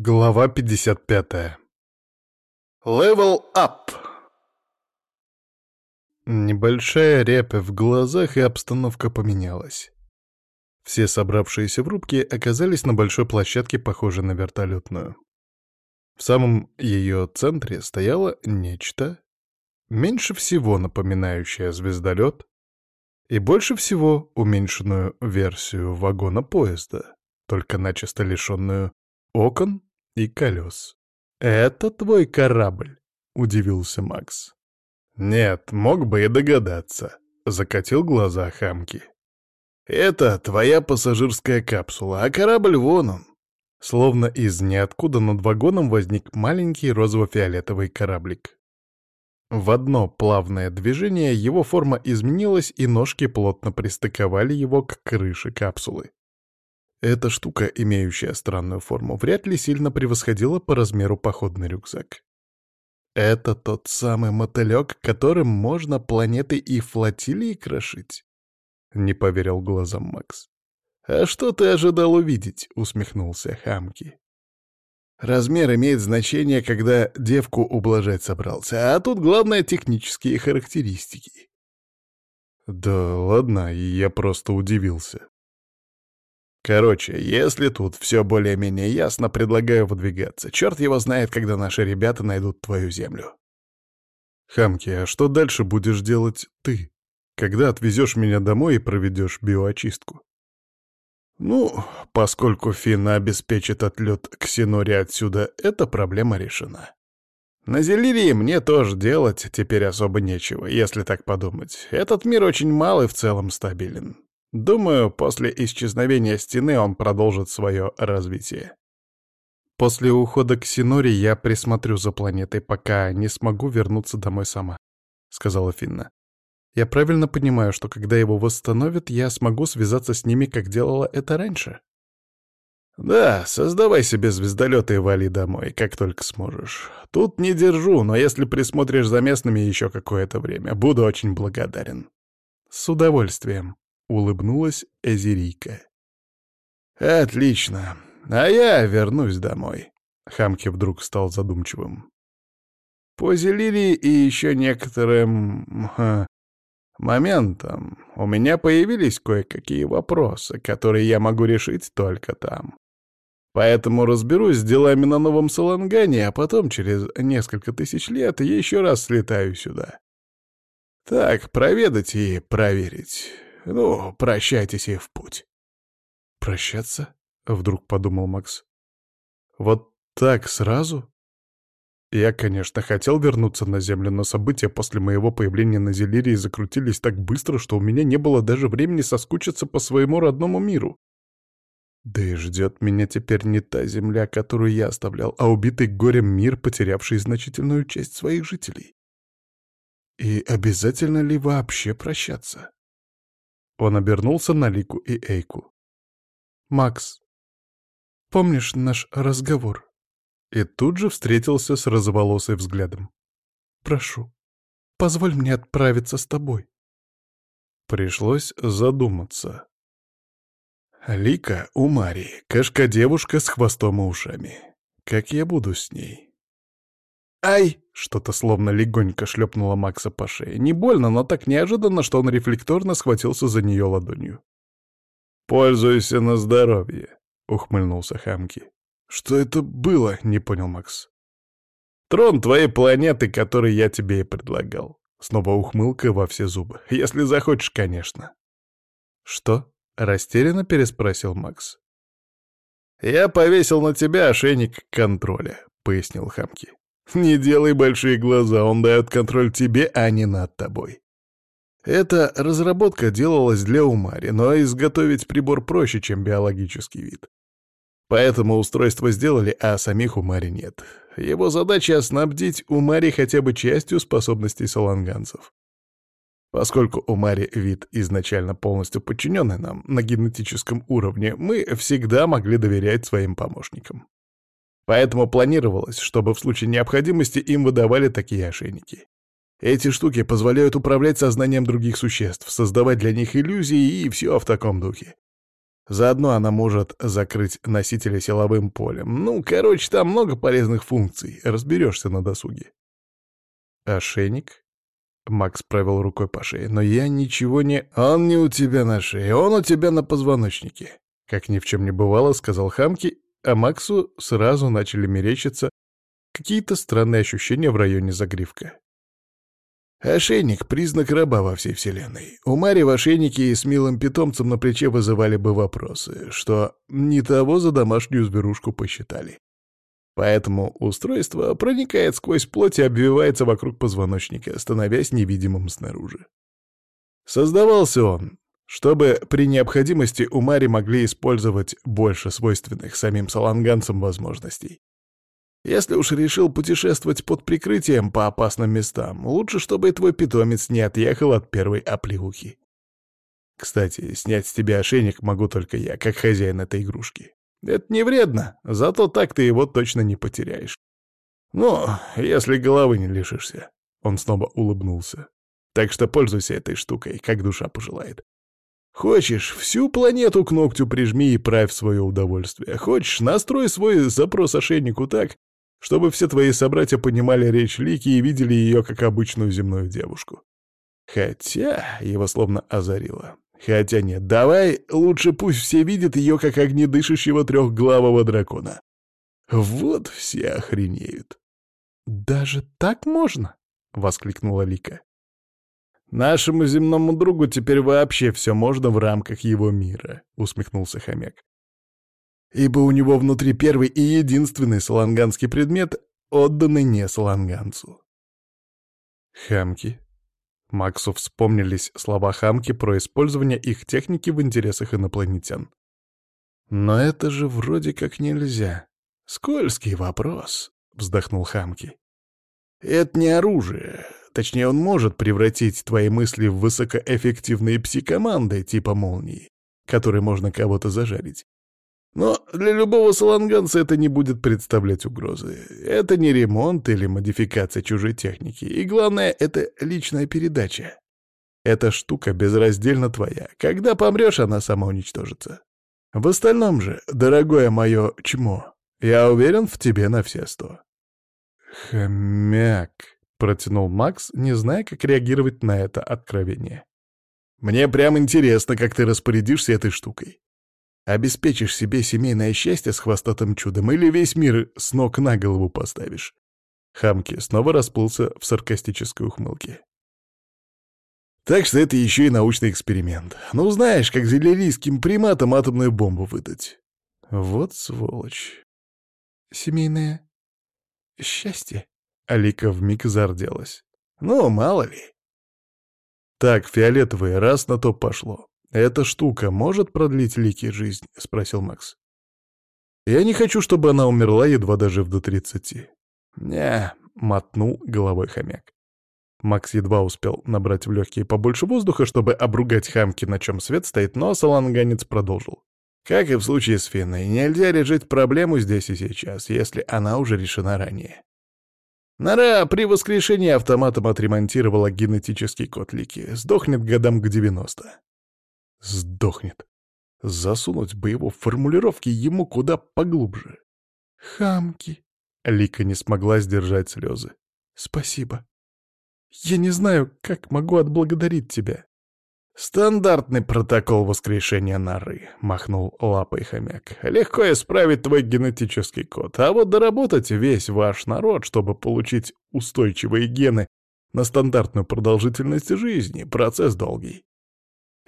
Глава 55. Level up! Небольшая рябь в глазах, и обстановка поменялась. Все собравшиеся в рубке оказались на большой площадке, похожей на вертолетную. В самом ее центре стояло нечто, меньше всего напоминающее звездолет, и больше всего уменьшенную версию вагона поезда, только начисто лишенную окон и колес. «Это твой корабль?» — удивился Макс. «Нет, мог бы и догадаться», — закатил глаза Хамки. «Это твоя пассажирская капсула, а корабль вон он». Словно из ниоткуда над вагоном возник маленький розово-фиолетовый кораблик. В одно плавное движение его форма изменилась, и ножки плотно пристыковали его к крыше капсулы. Эта штука, имеющая странную форму, вряд ли сильно превосходила по размеру походный рюкзак. Это тот самый мотылек, которым можно планеты и флотилии крошить? Не поверил глазам Макс. «А что ты ожидал увидеть?» — усмехнулся Хамки. «Размер имеет значение, когда девку ублажать собрался, а тут главное — технические характеристики». «Да ладно, я просто удивился», Короче, если тут все более-менее ясно, предлагаю выдвигаться. Черт его знает, когда наши ребята найдут твою землю. Хамки, а что дальше будешь делать ты? Когда отвезешь меня домой и проведешь биоочистку? Ну, поскольку Финна обеспечит отлет к Синоре отсюда, эта проблема решена. На Зелирии мне тоже делать теперь особо нечего, если так подумать. Этот мир очень мал и в целом стабилен. Думаю, после исчезновения стены он продолжит свое развитие. После ухода к Синори я присмотрю за планетой, пока не смогу вернуться домой сама, — сказала Финна. Я правильно понимаю, что когда его восстановят, я смогу связаться с ними, как делала это раньше? Да, создавай себе звездолеты и вали домой, как только сможешь. Тут не держу, но если присмотришь за местными еще какое-то время, буду очень благодарен. С удовольствием. — улыбнулась Эзерийка. «Отлично. А я вернусь домой». Хамки вдруг стал задумчивым. По Зелирии и еще некоторым... Ха, моментам у меня появились кое-какие вопросы, которые я могу решить только там. Поэтому разберусь с делами на Новом Салангане, а потом через несколько тысяч лет еще раз слетаю сюда. Так, проведать и проверить. Ну, прощайтесь и в путь. Прощаться? Вдруг подумал Макс. Вот так сразу? Я, конечно, хотел вернуться на Землю, но события после моего появления на Зелирии закрутились так быстро, что у меня не было даже времени соскучиться по своему родному миру. Да и ждет меня теперь не та земля, которую я оставлял, а убитый горем мир, потерявший значительную часть своих жителей. И обязательно ли вообще прощаться? Он обернулся на Лику и Эйку. «Макс, помнишь наш разговор?» И тут же встретился с розоволосой взглядом. «Прошу, позволь мне отправиться с тобой». Пришлось задуматься. Лика у Марии, кошка-девушка с хвостом и ушами. Как я буду с ней? «Ай!» — что-то словно легонько шлепнуло Макса по шее. Не больно, но так неожиданно, что он рефлекторно схватился за нее ладонью. «Пользуйся на здоровье», — ухмыльнулся Хамки. «Что это было?» — не понял Макс. «Трон твоей планеты, который я тебе и предлагал». Снова ухмылка во все зубы. «Если захочешь, конечно». «Что?» — растерянно переспросил Макс. «Я повесил на тебя ошейник контроля», — пояснил Хамки. Не делай большие глаза, он дает контроль тебе, а не над тобой. Эта разработка делалась для Умари, но изготовить прибор проще, чем биологический вид. Поэтому устройство сделали, а самих Умари нет. Его задача — снабдить Умари хотя бы частью способностей саланганцев. Поскольку Умари — вид изначально полностью подчиненный нам на генетическом уровне, мы всегда могли доверять своим помощникам. Поэтому планировалось, чтобы в случае необходимости им выдавали такие ошейники. Эти штуки позволяют управлять сознанием других существ, создавать для них иллюзии и все в таком духе. Заодно она может закрыть носителя силовым полем. Ну, короче, там много полезных функций. Разберешься на досуге. Ошейник? Макс провел рукой по шее. Но я ничего не... Он не у тебя на шее, он у тебя на позвоночнике. Как ни в чем не бывало, сказал Хамки, а Максу сразу начали мерещиться какие-то странные ощущения в районе загривка. Ошейник — признак раба во всей вселенной. У Мари в ошейнике и с милым питомцем на плече вызывали бы вопросы, что не того за домашнюю зверушку посчитали. Поэтому устройство проникает сквозь плоть и обвивается вокруг позвоночника, становясь невидимым снаружи. Создавался он, чтобы при необходимости у Мари могли использовать больше свойственных самим саланганцам возможностей. Если уж решил путешествовать под прикрытием по опасным местам, лучше, чтобы и твой питомец не отъехал от первой оплеухи. Кстати, снять с тебя ошейник могу только я, как хозяин этой игрушки. Это не вредно, зато так ты его точно не потеряешь. Ну, если головы не лишишься. Он снова улыбнулся. Так что пользуйся этой штукой, как душа пожелает. Хочешь, всю планету к ногтю прижми и правь свое удовольствие. Хочешь, настрой свой запрос ошейнику так, чтобы все твои собратья понимали речь Лики и видели ее как обычную земную девушку. Хотя его словно озарило. Хотя нет, давай лучше пусть все видят ее как огнедышащего трехглавого дракона. Вот все охренеют. «Даже так можно?» — воскликнула Лика. «Нашему земному другу теперь вообще все можно в рамках его мира», — усмехнулся хомяк ибо у него внутри первый и единственный саланганский предмет, отданный не саланганцу. Хамки. Максу вспомнились слова Хамки про использование их техники в интересах инопланетян. «Но это же вроде как нельзя. Скользкий вопрос», — вздохнул Хамки. «Это не оружие. Точнее, он может превратить твои мысли в высокоэффективные пси-команды типа молнии, которой можно кого-то зажарить. Но для любого саланганца это не будет представлять угрозы. Это не ремонт или модификация чужой техники. И главное, это личная передача. Эта штука безраздельно твоя. Когда помрешь, она сама уничтожится. В остальном же, дорогое мое чмо, я уверен в тебе на все сто. «Хомяк», — протянул Макс, не зная, как реагировать на это откровение. «Мне прям интересно, как ты распорядишься этой штукой. Обеспечишь себе семейное счастье с хвостатым чудом или весь мир с ног на голову поставишь?» Хамки снова расплылся в саркастической ухмылке. «Так что это еще и научный эксперимент. Ну, знаешь, как зелерийским приматам атомную бомбу выдать». «Вот сволочь». «Семейное счастье?» Алика вмиг зарделась. «Ну, мало ли». «Так, фиолетовый, раз на то пошло. «Эта штука может продлить Лики жизнь?» — спросил Макс. «Я не хочу, чтобы она умерла, едва дожив до тридцати». «Не», — мотнул головой хомяк. Макс едва успел набрать в легкие побольше воздуха, чтобы обругать хамки, на чем свет стоит, но саланганец продолжил. «Как и в случае с Финной, нельзя решить проблему здесь и сейчас, если она уже решена ранее. Нора при воскрешении автоматом отремонтировала генетический код Лики, сдохнет годам к девяносто. Сдохнет. Засунуть бы его в формулировки ему куда поглубже. Хамки. Лика не смогла сдержать слезы. Спасибо. Я не знаю, как могу отблагодарить тебя. «Стандартный протокол воскрешения норы», — махнул лапой хомяк. «Легко исправить твой генетический код, а вот доработать весь ваш народ, чтобы получить устойчивые гены на стандартную продолжительность жизни, процесс долгий.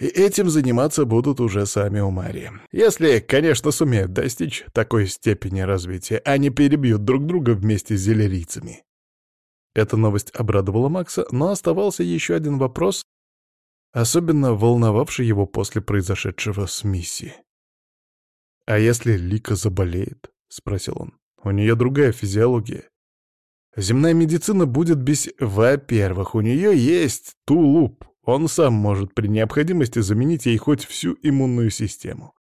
И этим заниматься будут уже сами Умари. Если, конечно, сумеют достичь такой степени развития, не перебьют друг друга вместе с зелерийцами. Эта новость обрадовала Макса, но оставался еще один вопрос, особенно волновавший его после произошедшего с миссией. «А если Лика заболеет?» — спросил он. «У нее другая физиология. Земная медицина будет без... Во-первых, у нее есть тулуп, он сам может при необходимости заменить ей хоть всю иммунную систему.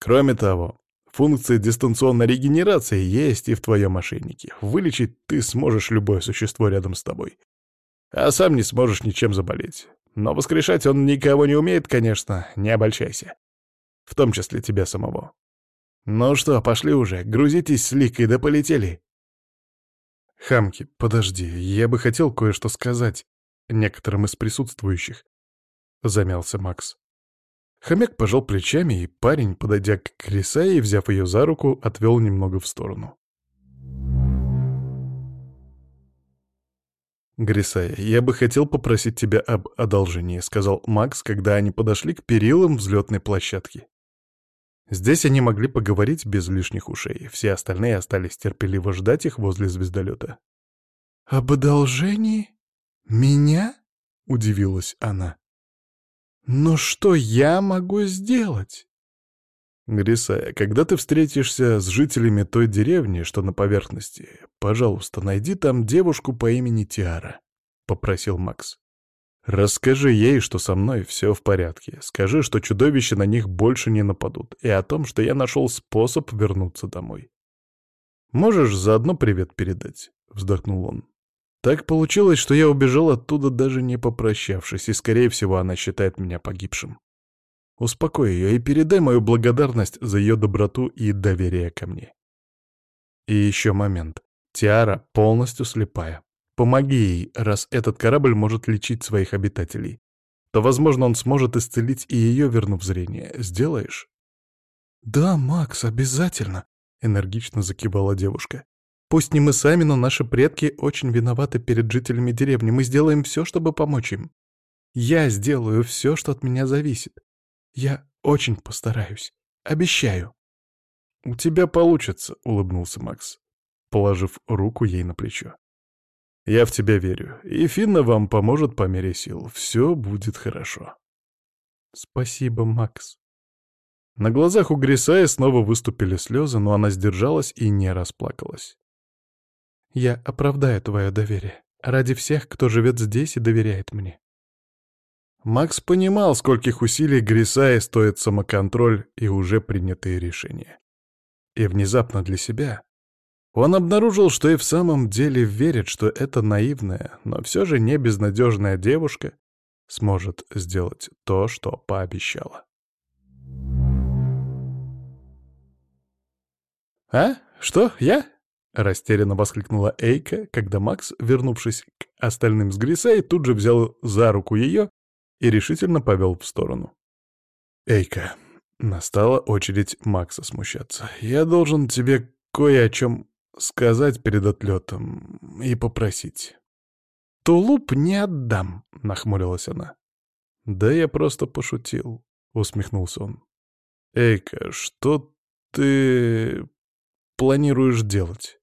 Кроме того, функция дистанционной регенерации есть и в твоем мошеннике. Вылечить ты сможешь любое существо рядом с тобой. А сам не сможешь ничем заболеть. Но воскрешать он никого не умеет, конечно, не обольщайся. В том числе тебя самого. Ну что, пошли уже, грузитесь с Ликой, да полетели. Хамки, подожди, я бы хотел кое-что сказать некоторым из присутствующих. Замялся Макс. Хомяк пожал плечами, и парень, подойдя к Крисае и взяв ее за руку, отвел немного в сторону. «Грисая, я бы хотел попросить тебя об одолжении», — сказал Макс, когда они подошли к перилам взлетной площадки. Здесь они могли поговорить без лишних ушей, все остальные остались терпеливо ждать их возле звездолета. «Об одолжении? Меня?» — удивилась она. «Но что я могу сделать?» «Грисая, когда ты встретишься с жителями той деревни, что на поверхности, пожалуйста, найди там девушку по имени Тиара», — попросил Макс. «Расскажи ей, что со мной все в порядке. Скажи, что чудовища на них больше не нападут, и о том, что я нашел способ вернуться домой. Можешь заодно привет передать?» — вздохнул он. «Так получилось, что я убежал оттуда, даже не попрощавшись, и, скорее всего, она считает меня погибшим. Успокой ее и передай мою благодарность за ее доброту и доверие ко мне. И еще момент. Тиара полностью слепая. Помоги ей, раз этот корабль может лечить своих обитателей. То, возможно, он сможет исцелить и ее, вернув зрение. Сделаешь? «Да, Макс, обязательно», — энергично закивала девушка. «Пусть не мы сами, но наши предки очень виноваты перед жителями деревни. Мы сделаем все, чтобы помочь им. Я сделаю все, что от меня зависит. Я очень постараюсь. Обещаю. «У тебя получится», — улыбнулся Макс, положив руку ей на плечо. «Я в тебя верю, и Финна вам поможет по мере сил. Все будет хорошо». «Спасибо, Макс». На глазах у Грисаи снова выступили слезы, но она сдержалась и не расплакалась. «Я оправдаю твое доверие. Ради всех, кто живет здесь и доверяет мне. Макс понимал, скольких усилий Грисае стоит самоконтроль и уже принятые решения. И внезапно для себя он обнаружил, что и в самом деле верит, что эта наивная, но все же не безнадежная девушка сможет сделать то, что пообещала. «А? Что? Я?» — растерянно воскликнула Эйка, когда Макс, вернувшись к остальным с Грисей, тут же взял за руку ее и решительно повел в сторону. «Эйка, настала очередь Макса смущаться. Я должен тебе кое о чем сказать перед отлетом и попросить». «Тулуп не отдам», — нахмурилась она. «Да я просто пошутил», — усмехнулся он. «Эйка, что ты планируешь делать?»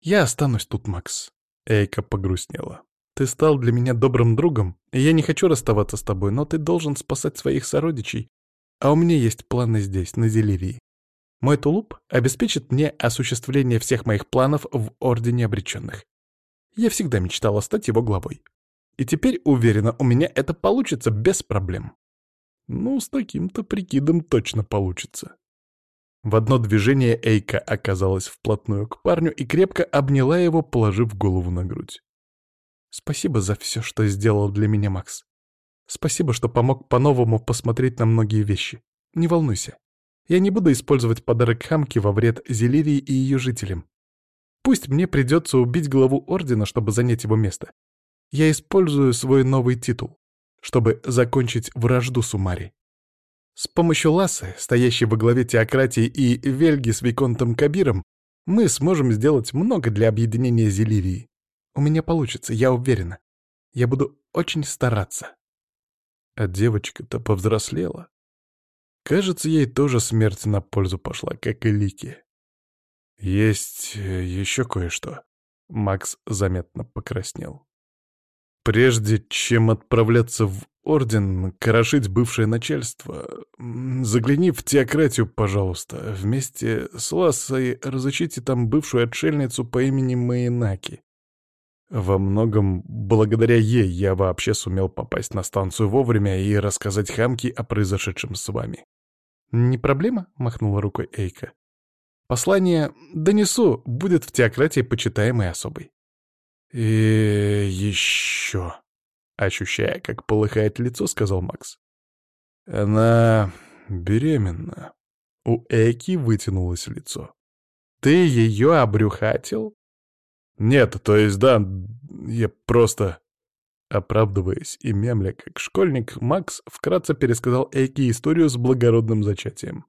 «Я останусь тут, Макс», — Эйка погрустнела. Ты стал для меня добрым другом, и я не хочу расставаться с тобой, но ты должен спасать своих сородичей. А у меня есть планы здесь, на Зелирии. Мой тулуп обеспечит мне осуществление всех моих планов в Ордене Обреченных. Я всегда мечтала стать его главой. И теперь, уверена, у меня это получится без проблем. Ну, с таким-то прикидом точно получится. В одно движение Эйка оказалась вплотную к парню и крепко обняла его, положив голову на грудь. Спасибо за все, что сделал для меня Макс. Спасибо, что помог по-новому посмотреть на многие вещи. Не волнуйся. Я не буду использовать подарок Хамки во вред Зелирии и ее жителям. Пусть мне придется убить главу Ордена, чтобы занять его место. Я использую свой новый титул, чтобы закончить вражду с Умари. С помощью Лассы, стоящей во главе теократии, и Вельги с Виконтом Кабиром, мы сможем сделать много для объединения Зелирии. У меня получится, я уверена. Я буду очень стараться. А девочка-то повзрослела. Кажется, ей тоже смерть на пользу пошла, как и Лики. Есть э, еще кое-что. Макс заметно покраснел. Прежде чем отправляться в Орден, крошить бывшее начальство, загляни в теократию, пожалуйста. Вместе с Лассой разучите там бывшую отшельницу по имени Майнаки. Во многом благодаря ей я вообще сумел попасть на станцию вовремя и рассказать Хамке о произошедшем с вами. «Не проблема?» — махнула рукой Эйка. «Послание донесу, будет в теократии почитаемой особой». «И еще...» — ощущая, как полыхает лицо, сказал Макс. «Она беременна». У Эки вытянулось лицо. «Ты ее обрюхатил?» «Нет, то есть да, я просто...» Оправдываясь и мемля как школьник, Макс вкратце пересказал Эйки историю с благородным зачатием.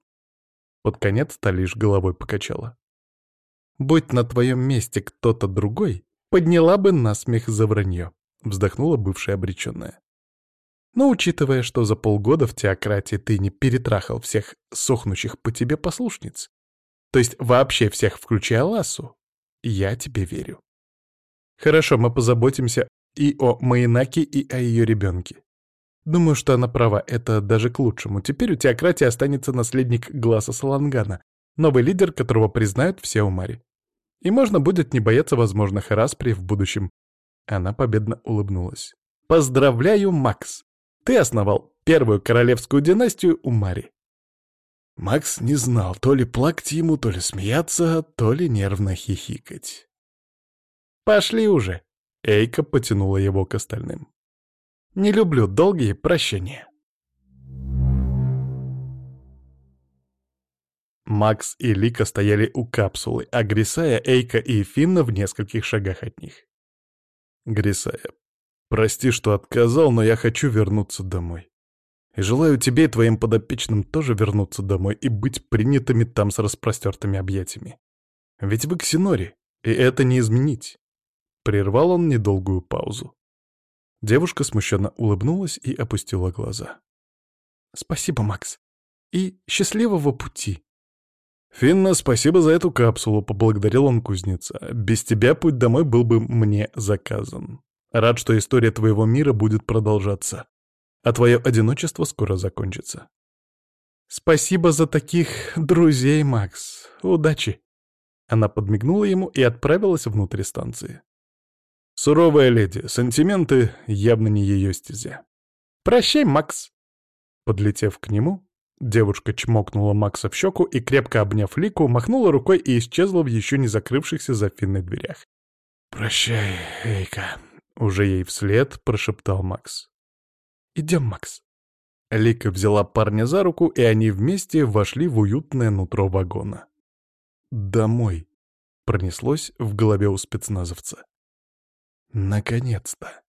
Под конец-то лишь головой покачала. «Будь на твоем месте кто-то другой, подняла бы насмех за вранье», — вздохнула бывшая обреченная. «Но учитывая, что за полгода в теократии ты не перетрахал всех сохнущих по тебе послушниц, то есть вообще всех, включая Лассу, я тебе верю. Хорошо, мы позаботимся и о Майнаке, и о ее ребенке. Думаю, что она права, это даже к лучшему. Теперь у теократии останется наследник Гласа Салангана, новый лидер, которого признают все Умари. И можно будет не бояться возможных распри в будущем. Она победно улыбнулась. «Поздравляю, Макс! Ты основал первую королевскую династию Умари». Макс не знал, то ли плакать ему, то ли смеяться, то ли нервно хихикать. «Пошли уже!» Эйка потянула его к остальным. «Не люблю долгие прощения». Макс и Лика стояли у капсулы, а Грисая, Эйка и Финна в нескольких шагах от них. «Грисая, прости, что отказал, но я хочу вернуться домой. И желаю тебе и твоим подопечным тоже вернуться домой и быть принятыми там с распростертыми объятиями. Ведь вы ксенори, и это не изменить. Прервал он недолгую паузу. Девушка смущенно улыбнулась и опустила глаза. «Спасибо, Макс. И счастливого пути!» «Финна, спасибо за эту капсулу», — поблагодарил он кузнеца. «Без тебя путь домой был бы мне заказан. Рад, что история твоего мира будет продолжаться, а твое одиночество скоро закончится». «Спасибо за таких друзей, Макс. Удачи!» Она подмигнула ему и отправилась внутрь станции. Суровая леди, сантименты явно не ее стезя. «Прощай, Макс!» Подлетев к нему, девушка чмокнула Макса в щеку и, крепко обняв Лику, махнула рукой и исчезла в еще не закрывшихся за Финной дверях. «Прощай, Эйка!» — уже ей вслед прошептал Макс. «Идем, Макс!» Лика взяла парня за руку, и они вместе вошли в уютное нутро вагона. «Домой!» — пронеслось в голове у спецназовца. Наконец-то.